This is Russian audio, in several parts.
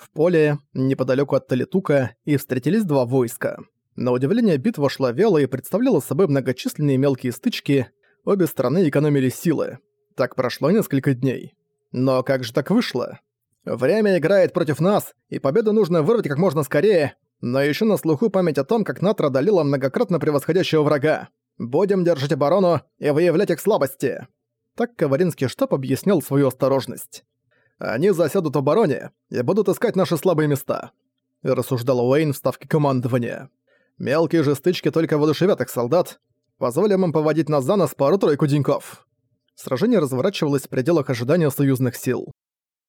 В поле, неподалеку от Талитука, и встретились два войска. На удивление, битва шла вяло и представляла собой многочисленные мелкие стычки, обе стороны экономили силы. Так прошло несколько дней. Но как же так вышло? Время играет против нас, и победу нужно вырвать как можно скорее, но еще на слуху память о том, как Натра одолела многократно превосходящего врага. Будем держать оборону и выявлять их слабости. Так Каваринский штаб объяснял свою осторожность. Они засядут в обороне и будут искать наши слабые места», — рассуждал Уэйн в ставке командования. «Мелкие же стычки только воодушевят их солдат, позволим им поводить нас за нос пару-тройку деньков». Сражение разворачивалось в пределах ожидания союзных сил.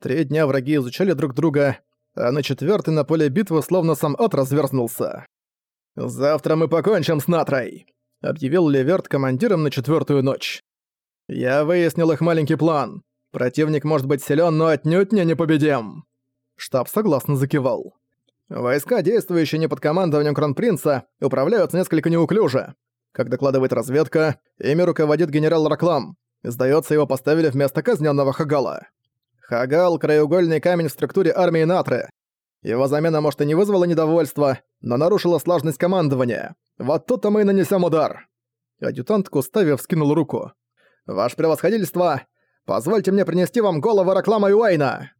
Три дня враги изучали друг друга, а на четвертый на поле битвы словно сам ад разверзнулся. «Завтра мы покончим с Натрой», — объявил Леверт командиром на четвертую ночь. «Я выяснил их маленький план. Противник может быть силен, но отнюдь не непобедим. Штаб согласно закивал. Войска, действующие не под командованием Кронпринца, управляются несколько неуклюже. Как докладывает разведка, ими руководит генерал Раклам. Сдается, его поставили вместо казненного Хагала. Хагал — краеугольный камень в структуре армии Натры. Его замена, может, и не вызвала недовольства, но нарушила слаженность командования. Вот тут-то мы и нанесем удар. Адъютант Кустави вскинул руку. «Ваше превосходительство, Позвольте мне принести вам голову Раклама и Уэйна!»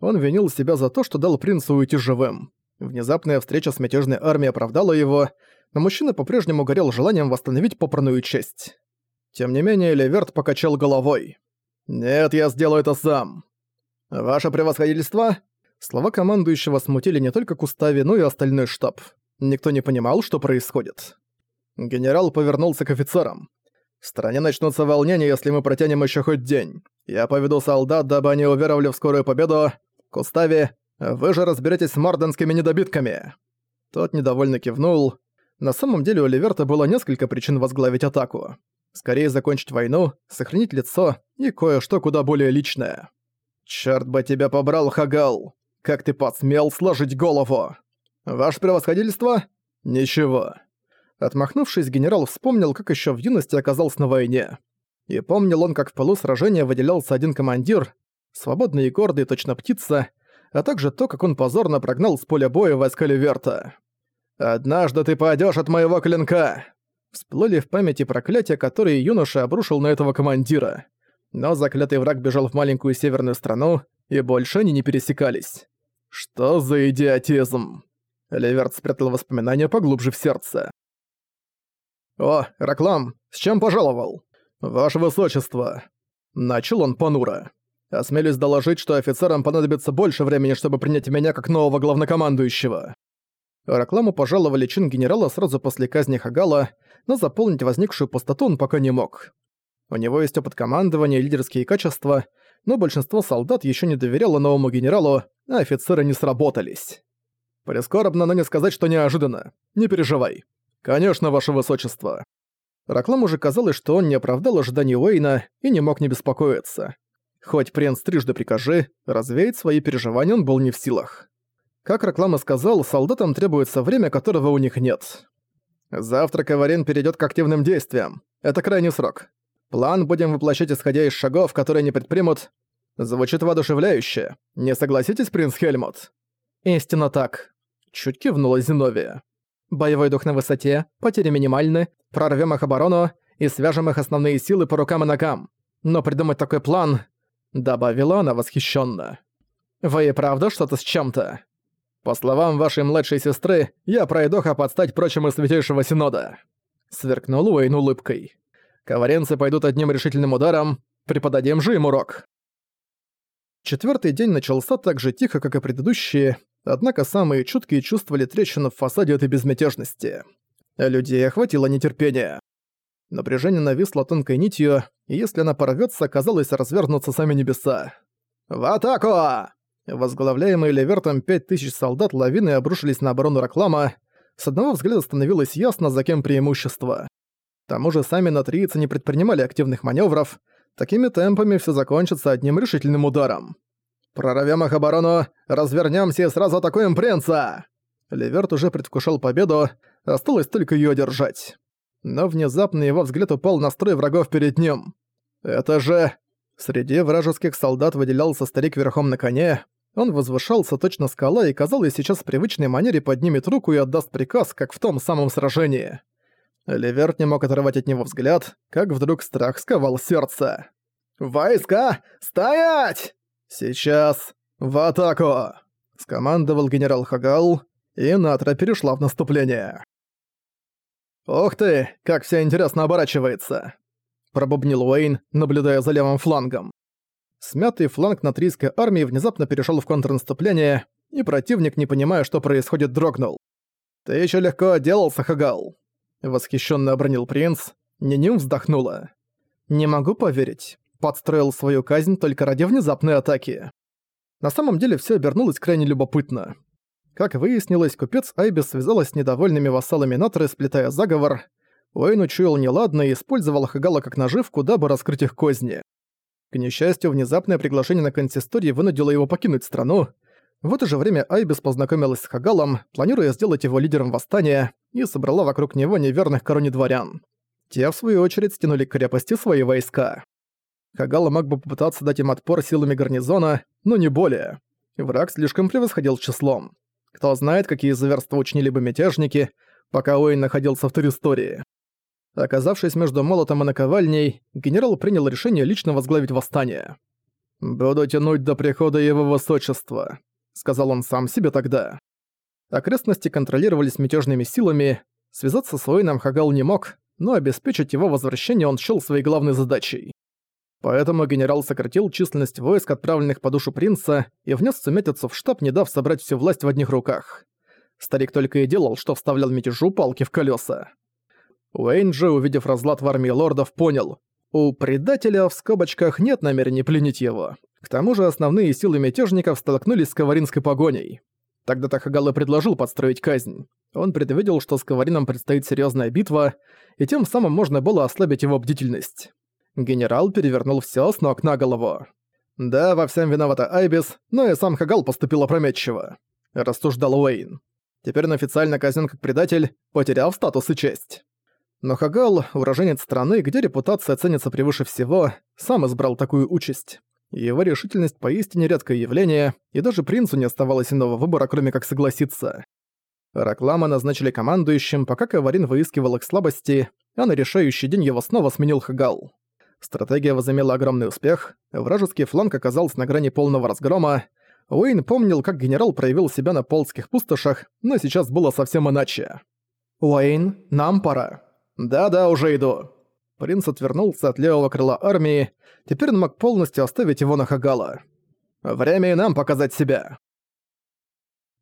Он винил себя за то, что дал принцу уйти живым. Внезапная встреча с мятежной армией оправдала его, но мужчина по-прежнему горел желанием восстановить попранную честь. Тем не менее, Леверт покачал головой. «Нет, я сделаю это сам». «Ваше превосходительство?» Слова командующего смутили не только Кустави, но и остальной штаб. Никто не понимал, что происходит. Генерал повернулся к офицерам. В стране начнутся волнения, если мы протянем еще хоть день. Я поведу солдат, дабы они уверовали в скорую победу. Кустави, вы же разберетесь с марденскими недобитками». Тот недовольно кивнул. На самом деле у Ливерта было несколько причин возглавить атаку. Скорее закончить войну, сохранить лицо и кое-что куда более личное. «Чёрт бы тебя побрал, Хагал! Как ты посмел сложить голову! Ваше превосходительство? Ничего. Отмахнувшись, генерал вспомнил, как еще в юности оказался на войне. И помнил он, как в полу сражения выделялся один командир, свободный и гордый, точно птица, а также то, как он позорно прогнал с поля боя войска Ливерта. «Однажды ты падёшь от моего клинка!» Всплыли в памяти проклятия, которые юноша обрушил на этого командира. Но заклятый враг бежал в маленькую северную страну, и больше они не пересекались. Что за идиотизм? Ливерт спрятал воспоминания поглубже в сердце. «О, Раклам, с чем пожаловал?» «Ваше высочество!» Начал он понуро. «Осмелюсь доложить, что офицерам понадобится больше времени, чтобы принять меня как нового главнокомандующего». Ракламу пожаловали чин генерала сразу после казни Хагала, но заполнить возникшую пустоту он пока не мог. У него есть опыт командования и лидерские качества, но большинство солдат еще не доверяло новому генералу, а офицеры не сработались. Прискорбно, но не сказать, что неожиданно. Не переживай. «Конечно, ваше высочество». Ракламу уже казалось, что он не оправдал ожиданий Уэйна и не мог не беспокоиться. Хоть принц трижды прикажи, развеять свои переживания он был не в силах. Как Раклама сказал, солдатам требуется время, которого у них нет. Завтра Каварин перейдет к активным действиям. Это крайний срок. План будем воплощать исходя из шагов, которые они предпримут. Звучит воодушевляюще. Не согласитесь, принц Хельмут? Истинно так. Чуть кивнула Зиновия. Боевой дух на высоте, потери минимальны, прорвем их оборону и свяжем их основные силы по рукам и ногам. Но придумать такой план...» Добавила она восхищенно. «Вы и правда что-то с чем-то?» «По словам вашей младшей сестры, я пройдоха подстать прочим из Святейшего Синода», — сверкнул Уэйн улыбкой. «Коваренцы пойдут одним решительным ударом, преподадим же им урок». Четвертый день начался так же тихо, как и предыдущие, Однако самые чуткие чувствовали трещину в фасаде этой безмятежности. Людей охватило нетерпение. Напряжение нависло тонкой нитью, и если она порвётся, казалось развернуться сами небеса. «В атаку!» Возглавляемые Левертом пять тысяч солдат лавины обрушились на оборону Раклама. С одного взгляда становилось ясно, за кем преимущество. К тому же сами натрийцы не предпринимали активных маневров. Такими темпами все закончится одним решительным ударом. «Прорвем их оборону, развернемся и сразу атакуем принца!» Леверт уже предвкушал победу, осталось только ее держать. Но внезапно его взгляд упал на строй врагов перед ним. «Это же...» Среди вражеских солдат выделялся старик верхом на коне. Он возвышался точно скала и, казалось, сейчас в привычной манере поднимет руку и отдаст приказ, как в том самом сражении. Леверт не мог оторвать от него взгляд, как вдруг страх сковал сердце. «Войска! Стоять!» «Сейчас! В атаку!» — скомандовал генерал Хагал, и Натра перешла в наступление. «Ух ты, как все интересно оборачивается!» — пробубнил Уэйн, наблюдая за левым флангом. Смятый фланг натрийской армии внезапно перешел в контрнаступление, и противник, не понимая, что происходит, дрогнул. «Ты еще легко отделался, Хагал!» Восхищенно обронил принц. Ниним вздохнула. «Не могу поверить. Подстроил свою казнь только ради внезапной атаки». На самом деле все обернулось крайне любопытно. Как выяснилось, купец Айбис связалась с недовольными вассалами Натры, сплетая заговор. Уэйн учуял неладно и использовал Хагала как наживку, дабы раскрыть их козни. К несчастью, внезапное приглашение на консистории вынудило его покинуть страну. В это же время Айбис познакомилась с Хагалом, планируя сделать его лидером восстания, и собрала вокруг него неверных короне дворян. Те, в свою очередь, стянули к крепости свои войска. Хагала мог бы попытаться дать им отпор силами гарнизона, но не более. Враг слишком превосходил числом. Кто знает, какие зверства учинили бы мятежники, пока Уэйн находился в Туристории. Оказавшись между молотом и наковальней, генерал принял решение лично возглавить восстание. «Буду тянуть до прихода его высочества», — сказал он сам себе тогда. Окрестности контролировались мятежными силами, связаться с воином Хагал не мог, но обеспечить его возвращение он счёл своей главной задачей. Поэтому генерал сократил численность войск, отправленных по душу принца, и внес сумятицу в штаб, не дав собрать всю власть в одних руках. Старик только и делал, что вставлял мятежу палки в колеса. Уэйн же, увидев разлад в армии лордов, понял. У предателя в скобочках нет намерения пленить его. К тому же основные силы мятежников столкнулись с Каваринской погоней. Тогда Тахагала предложил подстроить казнь. Он предвидел, что с Каварином предстоит серьезная битва, и тем самым можно было ослабить его бдительность. Генерал перевернул все с ног на голову. «Да, во всем виновата Айбис, но и сам Хагал поступил опрометчиво», – рассуждал Уэйн. «Теперь он официально казнен как предатель, потеряв статус и честь». Но Хагал, уроженец страны, где репутация ценится превыше всего, сам избрал такую участь. Его решительность поистине редкое явление, и даже принцу не оставалось иного выбора, кроме как согласиться. Раклама назначили командующим, пока Каварин выискивал их слабости, а на решающий день его снова сменил Хагал. Стратегия возымела огромный успех, вражеский фланг оказался на грани полного разгрома, Уэйн помнил, как генерал проявил себя на полских пустошах, но сейчас было совсем иначе. «Уэйн, нам пора», «Да-да, уже иду». Принц отвернулся от левого крыла армии, теперь он мог полностью оставить его на Хагала. «Время и нам показать себя».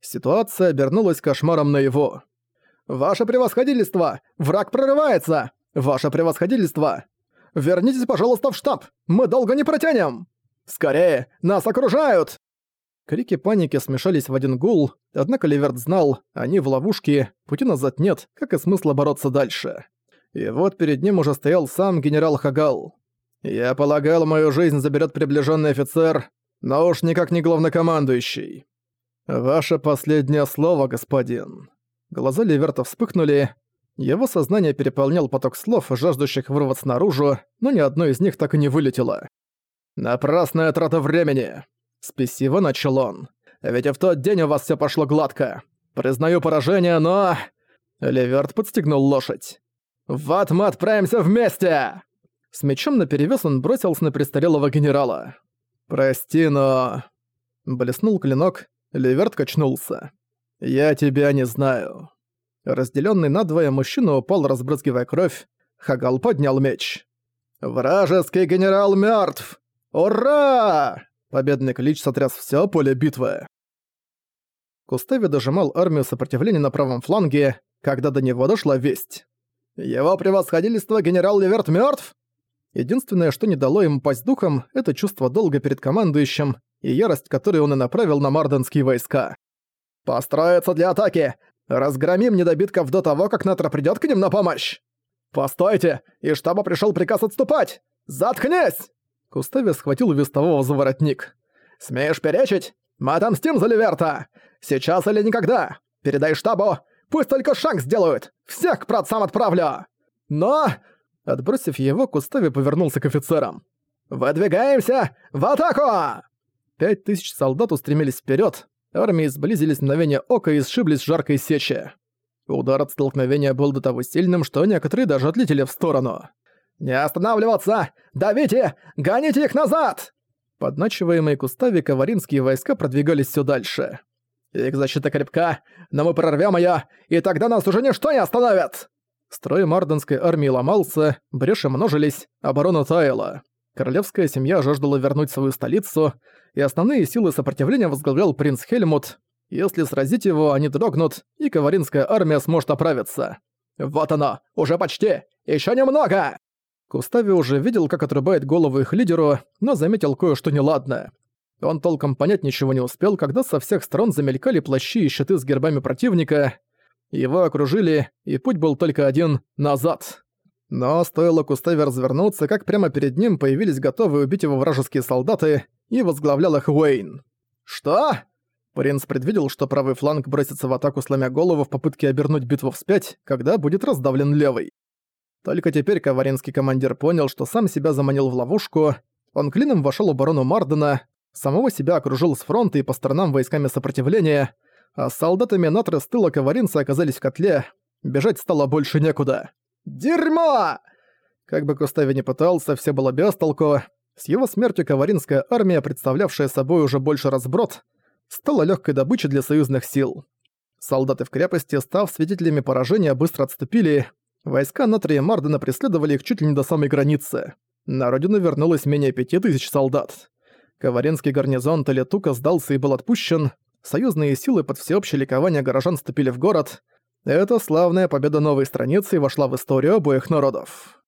Ситуация обернулась кошмаром на его. «Ваше превосходительство! Враг прорывается! Ваше превосходительство! Вернитесь, пожалуйста, в штаб! Мы долго не протянем! Скорее! Нас окружают!» Крики паники смешались в один гул, однако Ливерт знал, они в ловушке, пути назад нет, как и смысла бороться дальше. И вот перед ним уже стоял сам генерал Хагал. «Я полагал, мою жизнь заберет приближенный офицер, но уж никак не главнокомандующий. Ваше последнее слово, господин». Глаза Ливерта вспыхнули. Его сознание переполнял поток слов, жаждущих вырваться наружу, но ни одно из них так и не вылетело. «Напрасная трата времени!» Спесиво начал он. «Ведь и в тот день у вас все пошло гладко. Признаю поражение, но...» Ливерт подстегнул лошадь. «Вот мы отправимся вместе!» С мечом наперевес он бросился на престарелого генерала. «Прости, но...» Блеснул клинок, Ливерт качнулся. «Я тебя не знаю». Разделённый надвое, мужчина упал, разбрызгивая кровь. Хагал поднял меч. «Вражеский генерал мёртв! Ура!» Победный клич сотряс всё поле битвы. Кустави дожимал армию сопротивления на правом фланге, когда до него дошла весть. «Его превосходительство генерал Ливерт мертв? Единственное, что не дало ему пасть духом, это чувство долга перед командующим и ярость, которую он и направил на марденские войска. «Построиться для атаки! Разгромим недобитков до того, как Натра придёт к ним на помощь! Постойте! И штаба пришёл приказ отступать! Заткнись!» Кустави схватил вестового за воротник. «Смеешь перечить? Мы отомстим за Ливерта! Сейчас или никогда! Передай штабу, Пусть только шаг сделают! Всех к праотцам отправлю! Но...» Отбросив его, Кустави повернулся к офицерам. «Выдвигаемся в атаку!» Пять тысяч солдат устремились вперед, армии сблизились в мгновение ока и сшиблись в жаркой сече. Удар от столкновения был до того сильным, что некоторые даже отлетели в сторону. «Не останавливаться! Давите! Гоните их назад!» Подначиваемые кустами каваринские войска продвигались все дальше. «Их защита крепка, но мы прорвем ее, и тогда нас уже ничто не остановит!» Строй марденской армии ломался, бреши множились, оборона таяла. Королевская семья жаждала вернуть свою столицу, и основные силы сопротивления возглавлял принц Хельмут. Если сразить его, они дрогнут, и каваринская армия сможет оправиться. «Вот оно! Уже почти! Еще немного!» Кустави уже видел, как отрубает голову их лидеру, но заметил кое-что неладное. Он толком понять ничего не успел, когда со всех сторон замелькали плащи и щиты с гербами противника. Его окружили, и путь был только один — назад. Но стоило Куставе развернуться, как прямо перед ним появились готовые убить его вражеские солдаты, и возглавлял их Уэйн. «Что?» Принц предвидел, что правый фланг бросится в атаку, сломя голову в попытке обернуть битву вспять, когда будет раздавлен левый. Только теперь каваринский командир понял, что сам себя заманил в ловушку. Он клином вошел в оборону Мардена, самого себя окружил с фронта и по сторонам войсками сопротивления, а с солдатами Натры с тыла каваринцы оказались в котле. Бежать стало больше некуда. «Дерьмо!» Как бы Кустави не пытался, все было без толку. С его смертью каваринская армия, представлявшая собой уже больше разброд, стала легкой добычей для союзных сил. Солдаты в крепости, став свидетелями поражения, быстро отступили. Войска Натрия и Мардена преследовали их чуть ли не до самой границы. На родину вернулось менее пяти тысяч солдат. Каваринский гарнизон Талетука сдался и был отпущен. Союзные силы под всеобщее ликование горожан вступили в город. Эта славная победа новой страницы вошла в историю обоих народов.